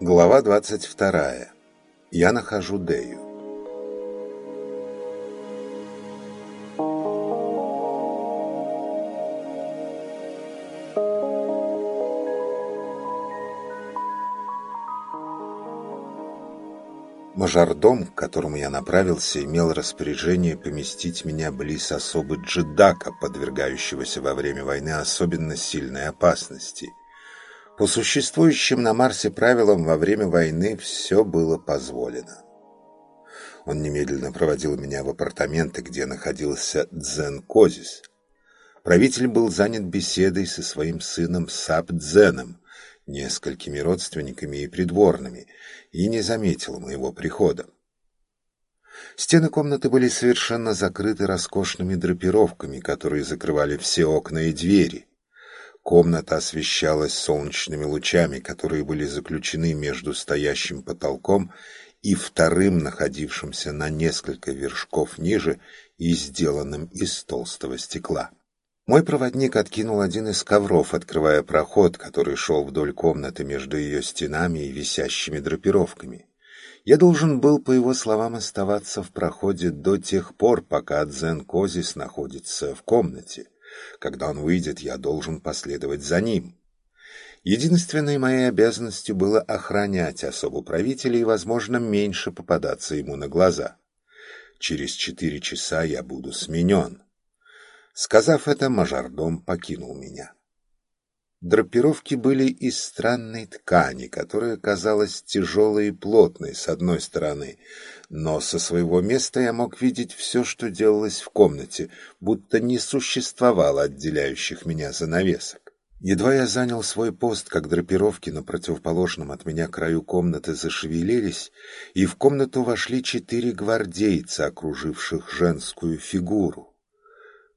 Глава 22. Я нахожу Дею. Мажордом, к которому я направился, имел распоряжение поместить меня близ особы Джедака, подвергающегося во время войны особенно сильной опасности – по существующим на Марсе правилам во время войны все было позволено. Он немедленно проводил меня в апартаменты, где находился Дзен Козис. Правитель был занят беседой со своим сыном Сап Дзеном, несколькими родственниками и придворными, и не заметил моего прихода. Стены комнаты были совершенно закрыты роскошными драпировками, которые закрывали все окна и двери. Комната освещалась солнечными лучами, которые были заключены между стоящим потолком и вторым, находившимся на несколько вершков ниже и сделанным из толстого стекла. Мой проводник откинул один из ковров, открывая проход, который шел вдоль комнаты между ее стенами и висящими драпировками. Я должен был, по его словам, оставаться в проходе до тех пор, пока Дзен Козис находится в комнате. Когда он выйдет, я должен последовать за ним. Единственной моей обязанностью было охранять особу правителя и, возможно, меньше попадаться ему на глаза. Через четыре часа я буду сменен. Сказав это, мажордом покинул меня. Драпировки были из странной ткани, которая казалась тяжелой и плотной с одной стороны, но со своего места я мог видеть все, что делалось в комнате, будто не существовало отделяющих меня занавесок. Едва я занял свой пост, как драпировки на противоположном от меня краю комнаты зашевелились, и в комнату вошли четыре гвардейца, окруживших женскую фигуру.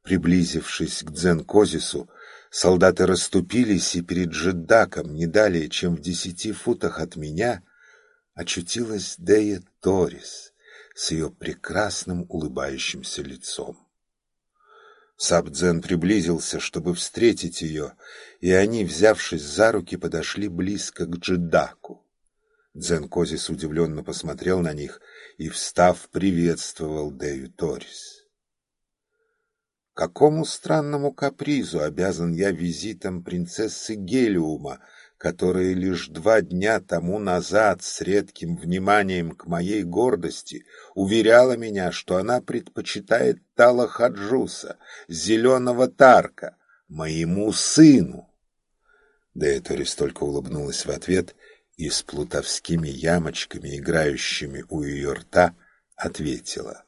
Приблизившись к Дзен-Козису, солдаты расступились, и перед Джедаком, не далее, чем в десяти футах от меня, очутилась Дея Торис с ее прекрасным улыбающимся лицом. Сабдзен приблизился, чтобы встретить ее, и они, взявшись за руки, подошли близко к Джедаку. Дзен Козис удивленно посмотрел на них и, встав, приветствовал Дею Торис. «Какому странному капризу обязан я визитом принцессы Гелиума?» которая лишь два дня тому назад с редким вниманием к моей гордости уверяла меня, что она предпочитает Тала Хаджуса, зеленого Тарка, моему сыну. Деэторис только улыбнулась в ответ и с плутовскими ямочками, играющими у ее рта, ответила.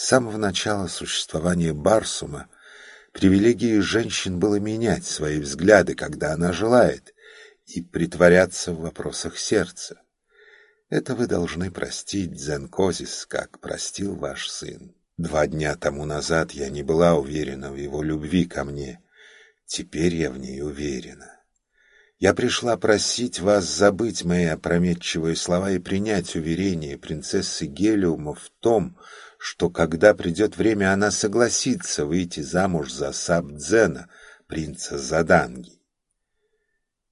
С самого начала существования Барсума Привилегией женщин было менять свои взгляды, когда она желает, и притворяться в вопросах сердца. Это вы должны простить, Зенкозис, как простил ваш сын. Два дня тому назад я не была уверена в его любви ко мне. Теперь я в ней уверена. Я пришла просить вас забыть мои опрометчивые слова и принять уверение принцессы Гелиума в том, что когда придет время, она согласится выйти замуж за Сабдзена, принца Заданги.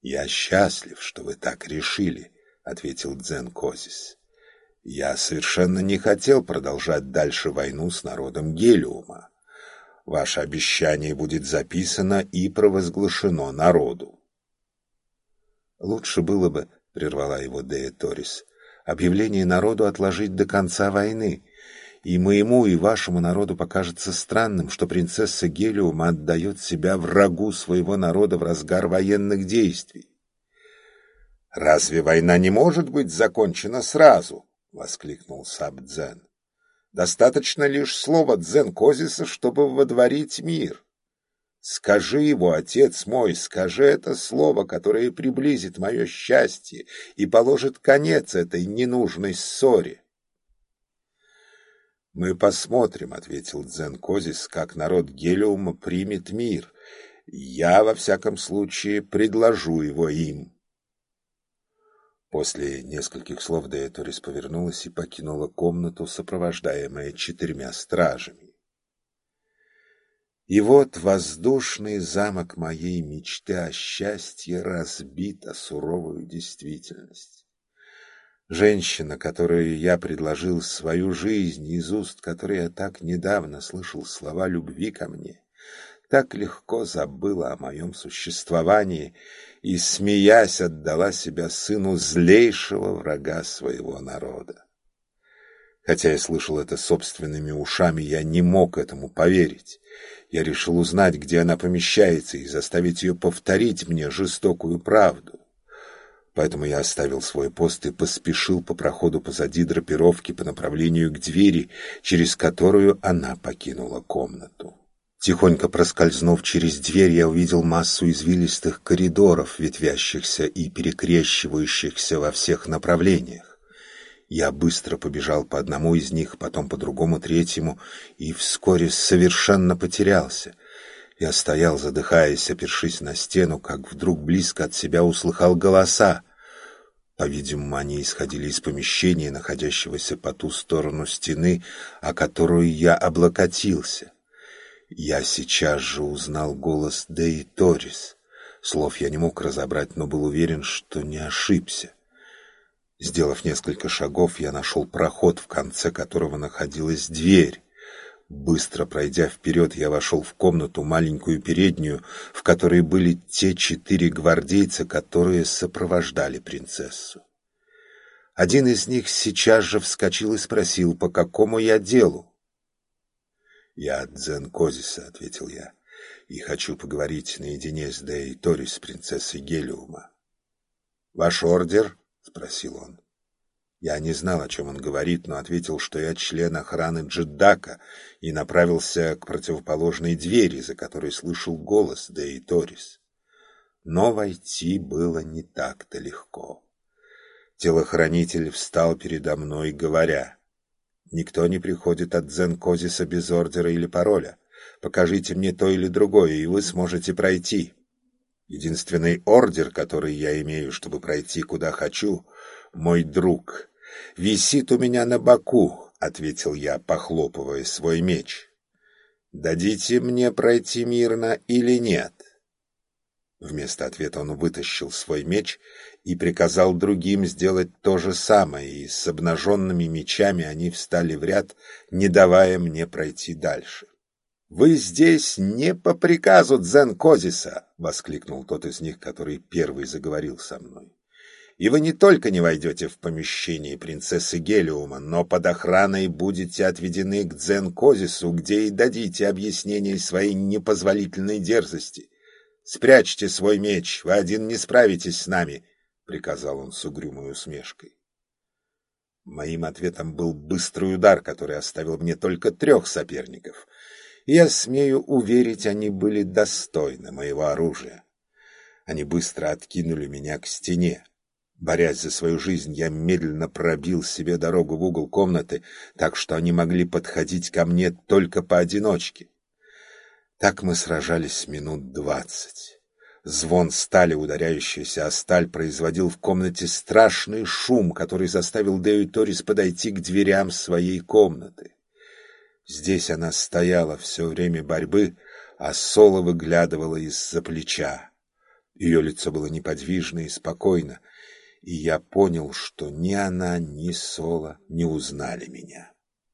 «Я счастлив, что вы так решили», — ответил Дзен Козис. «Я совершенно не хотел продолжать дальше войну с народом Гелиума. Ваше обещание будет записано и провозглашено народу». «Лучше было бы», — прервала его Дея Торис, — «объявление народу отложить до конца войны» и моему и вашему народу покажется странным, что принцесса Гелиум отдает себя врагу своего народа в разгар военных действий. «Разве война не может быть закончена сразу?» — воскликнул Саб-Дзен. «Достаточно лишь слова Дзен-Козиса, чтобы водворить мир. Скажи его, отец мой, скажи это слово, которое приблизит мое счастье и положит конец этой ненужной ссоре». «Мы посмотрим», — ответил Дзен Козис, — «как народ Гелиума примет мир. Я, во всяком случае, предложу его им». После нескольких слов Деэторис повернулась и покинула комнату, сопровождаемая четырьмя стражами. И вот воздушный замок моей мечты о счастье разбит о суровую действительность. Женщина, которой я предложил свою жизнь, из уст которой я так недавно слышал слова любви ко мне, так легко забыла о моем существовании и, смеясь, отдала себя сыну злейшего врага своего народа. Хотя я слышал это собственными ушами, я не мог этому поверить. Я решил узнать, где она помещается, и заставить ее повторить мне жестокую правду. Поэтому я оставил свой пост и поспешил по проходу позади драпировки по направлению к двери, через которую она покинула комнату. Тихонько проскользнув через дверь, я увидел массу извилистых коридоров, ветвящихся и перекрещивающихся во всех направлениях. Я быстро побежал по одному из них, потом по другому, третьему, и вскоре совершенно потерялся. Я стоял, задыхаясь, опершись на стену, как вдруг близко от себя услыхал голоса. По-видимому, они исходили из помещения, находящегося по ту сторону стены, о которую я облокотился. Я сейчас же узнал голос Деи Торис. Слов я не мог разобрать, но был уверен, что не ошибся. Сделав несколько шагов, я нашел проход, в конце которого находилась дверь. Быстро пройдя вперед, я вошел в комнату, маленькую переднюю, в которой были те четыре гвардейца, которые сопровождали принцессу. Один из них сейчас же вскочил и спросил, по какому я делу. «Я Дзен Козиса», — ответил я, — «и хочу поговорить наедине с Дей Торис, принцессой Гелиума». «Ваш ордер?» — спросил он. Я не знал, о чем он говорит, но ответил, что я член охраны Джеддака и направился к противоположной двери, за которой слышал голос Деи Торис. Но войти было не так-то легко. Телохранитель встал передо мной, говоря, «Никто не приходит от Дзен-Козиса без ордера или пароля. Покажите мне то или другое, и вы сможете пройти». Единственный ордер, который я имею, чтобы пройти куда хочу, мой друг, висит у меня на боку, — ответил я, похлопывая свой меч. «Дадите мне пройти мирно или нет?» Вместо ответа он вытащил свой меч и приказал другим сделать то же самое, и с обнаженными мечами они встали в ряд, не давая мне пройти дальше. «Вы здесь не по приказу Дзен-Козиса!» — воскликнул тот из них, который первый заговорил со мной. «И вы не только не войдете в помещение принцессы Гелиума, но под охраной будете отведены к Дзен-Козису, где и дадите объяснение своей непозволительной дерзости. Спрячьте свой меч, вы один не справитесь с нами!» — приказал он с угрюмой усмешкой. Моим ответом был быстрый удар, который оставил мне только трех соперников — я смею уверить, они были достойны моего оружия. Они быстро откинули меня к стене. Борясь за свою жизнь, я медленно пробил себе дорогу в угол комнаты, так что они могли подходить ко мне только поодиночке. Так мы сражались минут двадцать. Звон стали, ударяющийся о сталь, производил в комнате страшный шум, который заставил Дэю Торис подойти к дверям своей комнаты. Здесь она стояла все время борьбы, а Соло выглядывала из-за плеча. Ее лицо было неподвижно и спокойно, и я понял, что ни она, ни Соло не узнали меня.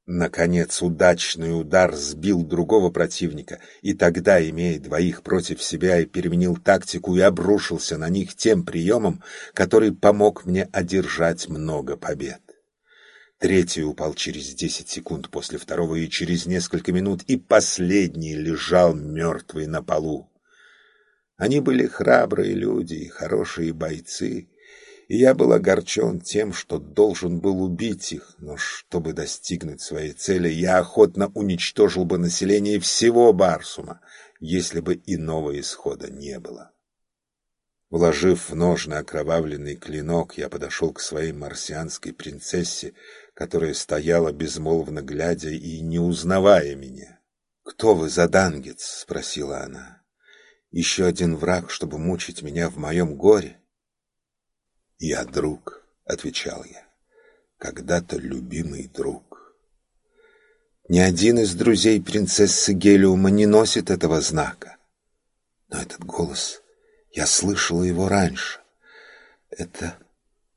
Наконец, удачный удар сбил другого противника, и тогда, имея двоих против себя, я переменил тактику и обрушился на них тем приемом, который помог мне одержать много побед. Третий упал через десять секунд после второго и через несколько минут, и последний лежал мертвый на полу. Они были храбрые люди и хорошие бойцы, и я был огорчен тем, что должен был убить их, но чтобы достигнуть своей цели, я охотно уничтожил бы население всего Барсума, если бы иного исхода не было. Вложив в ножны окровавленный клинок, я подошел к своей марсианской принцессе, которая стояла безмолвно глядя и не узнавая меня. «Кто вы, задангец?» — спросила она. «Еще один враг, чтобы мучить меня в моем горе?» «Я друг», — отвечал я. «Когда-то любимый друг». Ни один из друзей принцессы Гелиума не носит этого знака. Но этот голос, я слышала его раньше. Это...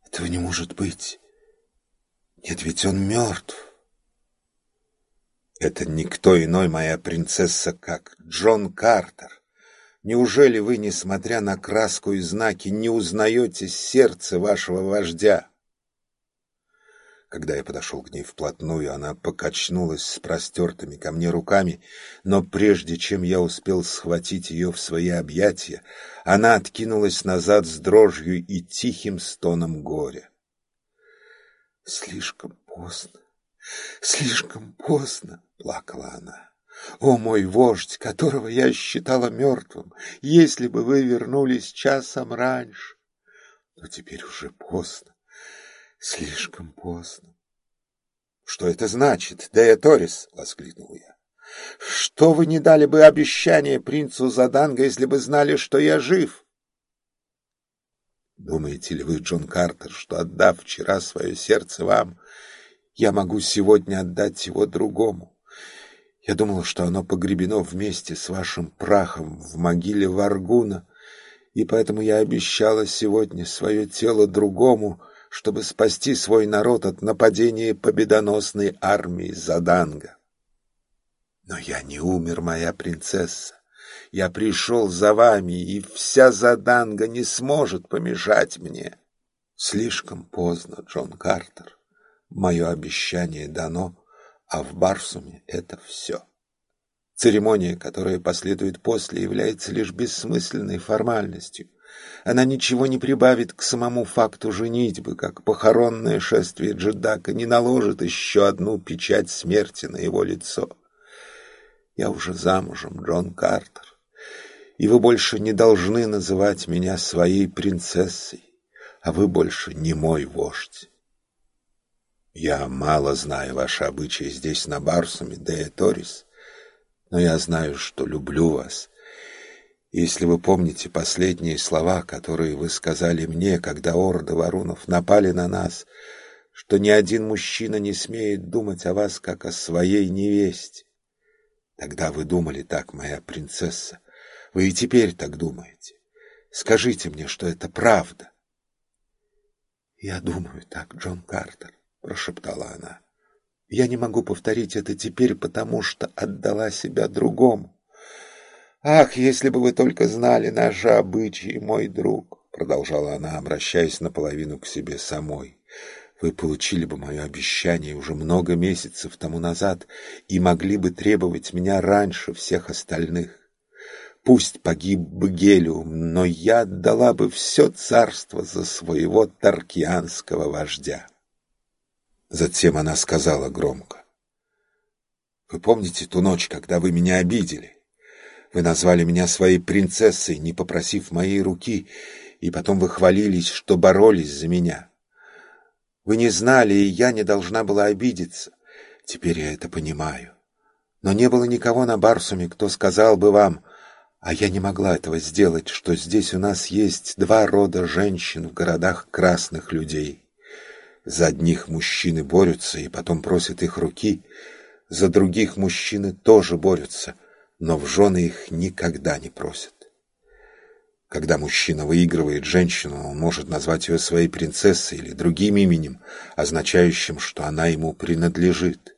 этого не может быть. Нет, ведь он мертв. Это никто иной, моя принцесса, как Джон Картер. Неужели вы, несмотря на краску и знаки, не узнаете сердце вашего вождя? Когда я подошел к ней вплотную, она покачнулась с простертыми ко мне руками, но прежде чем я успел схватить ее в свои объятия, она откинулась назад с дрожью и тихим стоном горя. «Слишком поздно, слишком поздно!» — плакала она. «О, мой вождь, которого я считала мертвым, если бы вы вернулись часом раньше! Но теперь уже поздно, слишком поздно!» «Что это значит, Дея Торис?» — воскликнул я. «Что вы не дали бы обещание принцу Заданга, если бы знали, что я жив?» «Думаете ли вы, Джон Картер, что, отдав вчера свое сердце вам, я могу сегодня отдать его другому?» Я думала, что оно погребено вместе с вашим прахом в могиле Варгуна, и поэтому я обещала сегодня свое тело другому, чтобы спасти свой народ от нападения победоносной армии Заданга. Но я не умер, моя принцесса. Я пришел за вами, и вся Заданга не сможет помешать мне. Слишком поздно, Джон Картер. Мое обещание дано, а в Барсуме это все. Церемония, которая последует после, является лишь бессмысленной формальностью. Она ничего не прибавит к самому факту женитьбы, как похоронное шествие Джедака не наложит еще одну печать смерти на его лицо. Я уже замужем, Джон Картер, и вы больше не должны называть меня своей принцессой, а вы больше не мой вождь. Я мало знаю ваши обычаи здесь, на Барсуме, Дея Торис, но я знаю, что люблю вас. Если вы помните последние слова, которые вы сказали мне, когда орды варунов напали на нас, что ни один мужчина не смеет думать о вас, как о своей невесте. Тогда вы думали так, моя принцесса. Вы и теперь так думаете. Скажите мне, что это правда. Я думаю так, Джон Картер. — прошептала она. «Я не могу повторить это теперь, потому что отдала себя другому. Ах, если бы вы только знали наши обычаи, мой друг!» Продолжала она, обращаясь наполовину к себе самой. «Вы получили бы мое обещание уже много месяцев тому назад и могли бы требовать меня раньше всех остальных. Пусть погиб бы Гелиум, но я отдала бы все царство за своего таркианского вождя». Затем она сказала громко. «Вы помните ту ночь, когда вы меня обидели? Вы назвали меня своей принцессой, не попросив моей руки, и потом вы хвалились, что боролись за меня. Вы не знали, и я не должна была обидеться. Теперь я это понимаю. Но не было никого на Барсуме, кто сказал бы вам, а я не могла этого сделать, что здесь у нас есть два рода женщин в городах красных людей». За одних мужчины борются и потом просят их руки, за других мужчины тоже борются, но в жены их никогда не просят. Когда мужчина выигрывает женщину, он может назвать ее своей принцессой или другим именем, означающим, что она ему принадлежит.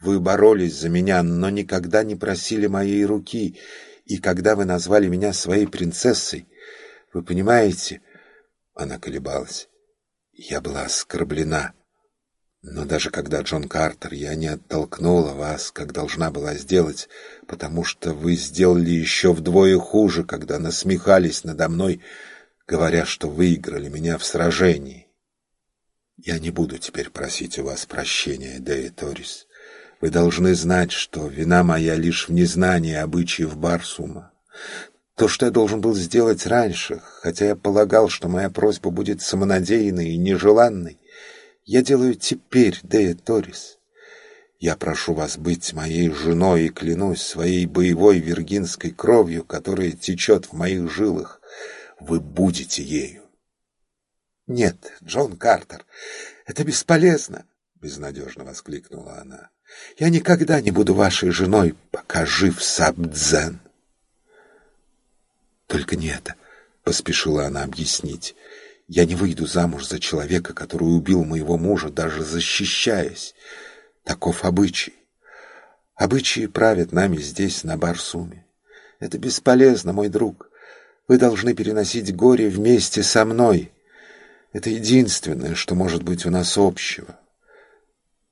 Вы боролись за меня, но никогда не просили моей руки, и когда вы назвали меня своей принцессой, вы понимаете, она колебалась, я была оскорблена. Но даже когда Джон Картер, я не оттолкнула вас, как должна была сделать, потому что вы сделали еще вдвое хуже, когда насмехались надо мной, говоря, что выиграли меня в сражении. Я не буду теперь просить у вас прощения, Дэя Торис. Вы должны знать, что вина моя лишь в незнании обычаев Барсума. То, что я должен был сделать раньше, хотя я полагал, что моя просьба будет самонадеянной и нежеланной, я делаю теперь, Дея Торис. Я прошу вас быть моей женой и клянусь своей боевой виргинской кровью, которая течет в моих жилах. Вы будете ею. «Нет, Джон Картер, это бесполезно!» — безнадежно воскликнула она. «Я никогда не буду вашей женой, пока жив Сабдзен!» «Только не это!» — поспешила она объяснить. «Я не выйду замуж за человека, который убил моего мужа, даже защищаясь. Таков обычай. Обычаи правят нами здесь, на Барсуме. Это бесполезно, мой друг. Вы должны переносить горе вместе со мной. Это единственное, что может быть у нас общего.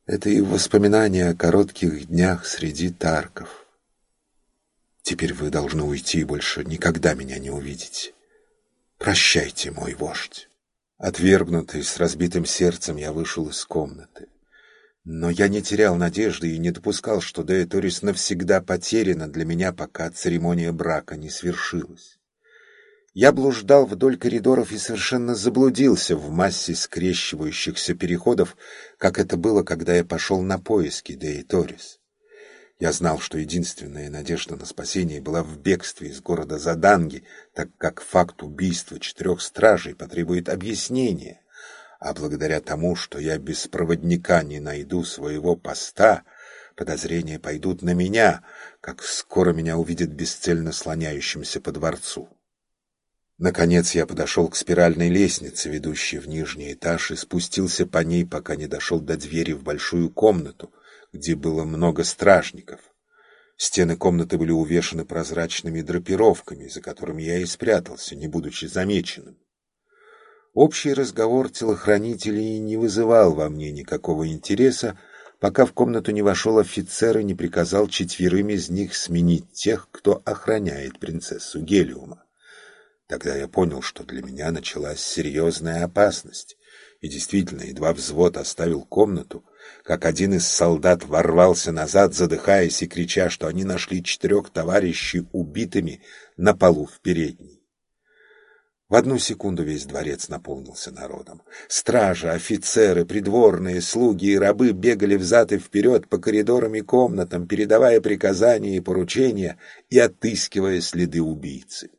Это и воспоминания о коротких днях среди тарков. Теперь вы должны уйти и больше никогда меня не увидеть. Прощайте, мой вождь. Отвергнутый, с разбитым сердцем, я вышел из комнаты. Но я не терял надежды и не допускал, что Деэторис навсегда потеряна для меня, пока церемония брака не свершилась. Я блуждал вдоль коридоров и совершенно заблудился в массе скрещивающихся переходов, как это было, когда я пошел на поиски Деэторис. Я знал, что единственная надежда на спасение была в бегстве из города Заданги, так как факт убийства четырех стражей потребует объяснения. А благодаря тому, что я без проводника не найду своего поста, подозрения пойдут на меня, как скоро меня увидят бесцельно слоняющимся по дворцу. Наконец я подошел к спиральной лестнице, ведущей в нижний этаж, и спустился по ней, пока не дошел до двери в большую комнату, где было много стражников. Стены комнаты были увешаны прозрачными драпировками, за которыми я и спрятался, не будучи замеченным. Общий разговор телохранителей не вызывал во мне никакого интереса, пока в комнату не вошел офицер и не приказал четверым из них сменить тех, кто охраняет принцессу Гелиума. Тогда я понял, что для меня началась серьезная опасность. И действительно, едва взвод оставил комнату, как один из солдат ворвался назад, задыхаясь и крича, что они нашли четырех товарищей убитыми на полу в передней. В одну секунду весь дворец наполнился народом. Стражи, офицеры, придворные, слуги и рабы бегали взад и вперед по коридорам и комнатам, передавая приказания и поручения и отыскивая следы убийцы.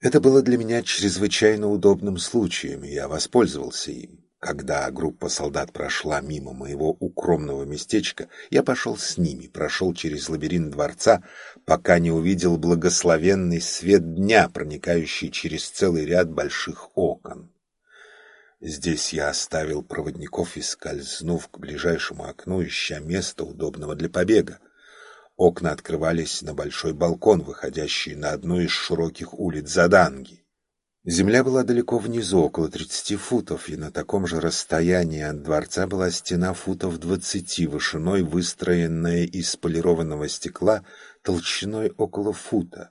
Это было для меня чрезвычайно удобным случаем, и я воспользовался им. Когда группа солдат прошла мимо моего укромного местечка, я пошел с ними, прошел через лабиринт дворца, пока не увидел благословенный свет дня, проникающий через целый ряд больших окон. Здесь я оставил проводников и, скользнув к ближайшему окну, ища места, удобного для побега. Окна открывались на большой балкон, выходящий на одну из широких улиц Заданги. Земля была далеко внизу, около тридцати футов, и на таком же расстоянии от дворца была стена футов двадцати вышиной, выстроенная из полированного стекла толщиной около фута.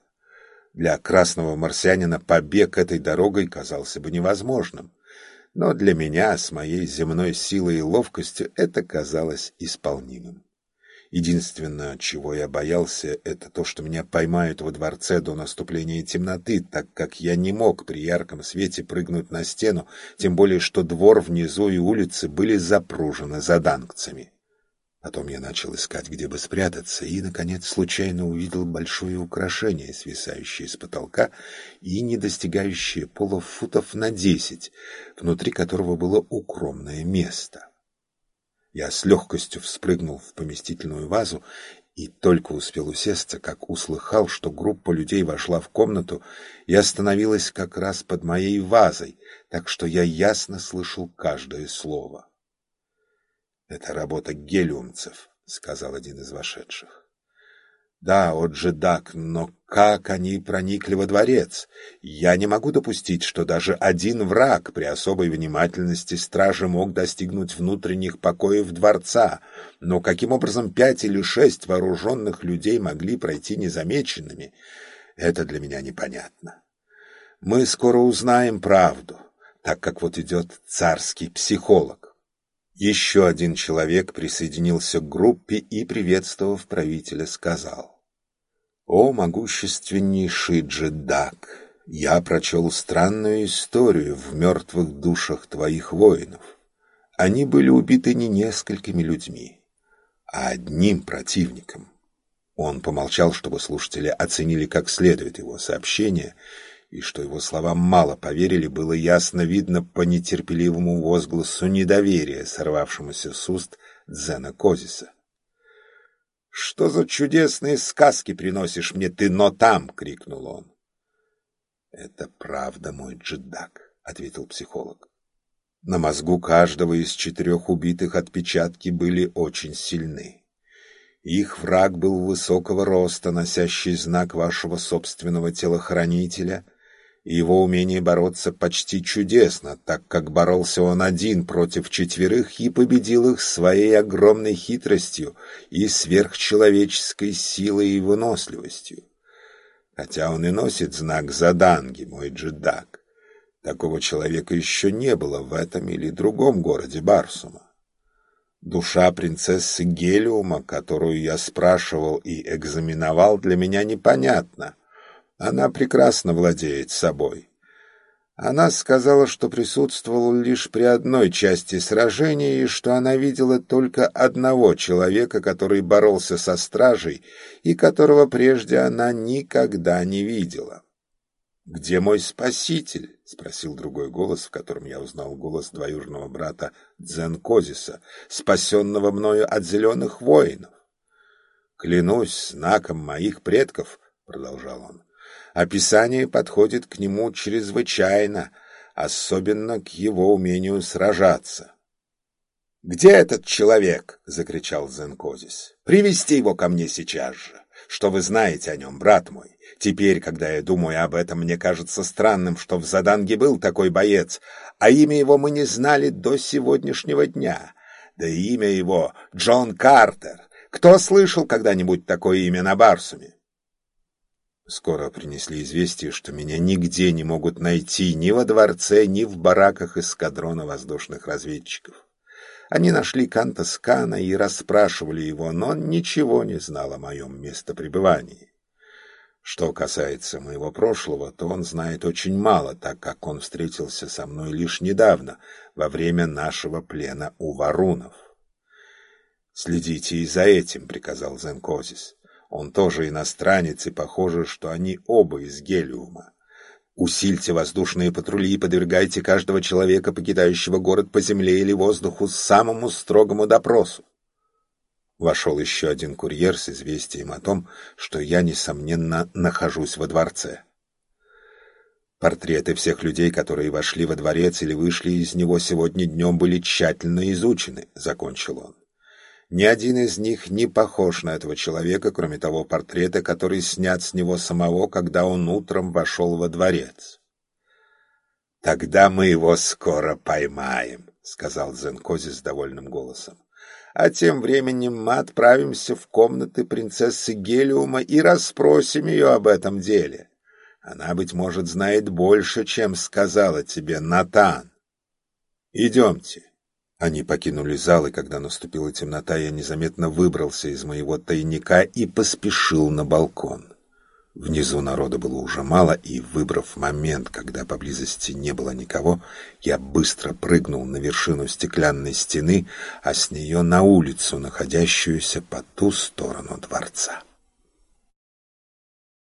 Для красного марсианина побег этой дорогой казался бы невозможным. Но для меня, с моей земной силой и ловкостью, это казалось исполнимым. Единственное, чего я боялся, это то, что меня поймают во дворце до наступления темноты, так как я не мог при ярком свете прыгнуть на стену, тем более что двор внизу и улицы были запружены заданкцами. Потом я начал искать, где бы спрятаться, и, наконец, случайно увидел большое украшение, свисающее с потолка и не достигающее полуфутов на десять, внутри которого было укромное место. Я с легкостью вспрыгнул в поместительную вазу и только успел усесться, как услыхал, что группа людей вошла в комнату и остановилась как раз под моей вазой, так что я ясно слышал каждое слово. «Это работа гелиумцев», — сказал один из вошедших. Да, Оджедак, но как они проникли во дворец? Я не могу допустить, что даже один враг при особой внимательности стражи мог достигнуть внутренних покоев дворца. Но каким образом пять или шесть вооруженных людей могли пройти незамеченными, это для меня непонятно. Мы скоро узнаем правду, так как вот идет царский психолог. Еще один человек присоединился к группе и, приветствовав правителя, сказал. «О, могущественнейший джедак! Я прочел странную историю в мертвых душах твоих воинов. Они были убиты не несколькими людьми, а одним противником». Он помолчал, чтобы слушатели оценили как следует его сообщение, и что его словам мало поверили, было ясно видно по нетерпеливому возгласу недоверия, сорвавшемуся с уст Дзена Козиса. «Что за чудесные сказки приносишь мне ты, но там!» — крикнул он. «Это правда, мой джедак», — ответил психолог. На мозгу каждого из четырех убитых отпечатки были очень сильны. Их враг был высокого роста, носящий знак вашего собственного телохранителя — его умение бороться почти чудесно, так как боролся он один против четверых и победил их своей огромной хитростью и сверхчеловеческой силой и выносливостью. Хотя он и носит знак Заданги, мой джедак. Такого человека еще не было в этом или другом городе Барсума. Душа принцессы Гелиума, которую я спрашивал и экзаменовал, для меня непонятна. Она прекрасно владеет собой. Она сказала, что присутствовала лишь при одной части сражения и что она видела только одного человека, который боролся со стражей и которого прежде она никогда не видела. «Где мой спаситель?» — спросил другой голос, в котором я узнал голос двоюродного брата Дзен Козиса, спасенного мною от зеленых воинов. «Клянусь знаком моих предков», — продолжал он, Описание подходит к нему чрезвычайно, особенно к его умению сражаться. «Где этот человек?» — закричал Зенкозис. «Привести его ко мне сейчас же. Что вы знаете о нем, брат мой? Теперь, когда я думаю об этом, мне кажется странным, что в Заданге был такой боец, а имя его мы не знали до сегодняшнего дня. Да и имя его — Джон Картер. Кто слышал когда-нибудь такое имя на Барсуме? Скоро принесли известие, что меня нигде не могут найти ни во дворце, ни в бараках эскадрона воздушных разведчиков. Они нашли Канта Скана и расспрашивали его, но он ничего не знал о моем местопребывании. Что касается моего прошлого, то он знает очень мало, так как он встретился со мной лишь недавно, во время нашего плена у варунов. «Следите и за этим», — приказал Зенкозис. Он тоже иностранец, и похоже, что они оба из Гелиума. Усильте воздушные патрули и подвергайте каждого человека, покидающего город по земле или воздуху, самому строгому допросу. Вошел еще один курьер с известием о том, что я, несомненно, нахожусь во дворце. Портреты всех людей, которые вошли во дворец или вышли из него сегодня днем, были тщательно изучены, — закончил он. Ни один из них не похож на этого человека, кроме того портрета, который снят с него самого, когда он утром вошел во дворец. «Тогда мы его скоро поймаем», — сказал Зенкози с довольным голосом. «А тем временем мы отправимся в комнаты принцессы Гелиума и расспросим ее об этом деле. Она, быть может, знает больше, чем сказала тебе Натан. Идемте». Они покинули зал, и когда наступила темнота, я незаметно выбрался из моего тайника и поспешил на балкон. Внизу народа было уже мало, и, выбрав момент, когда поблизости не было никого, я быстро прыгнул на вершину стеклянной стены, а с нее на улицу, находящуюся по ту сторону дворца.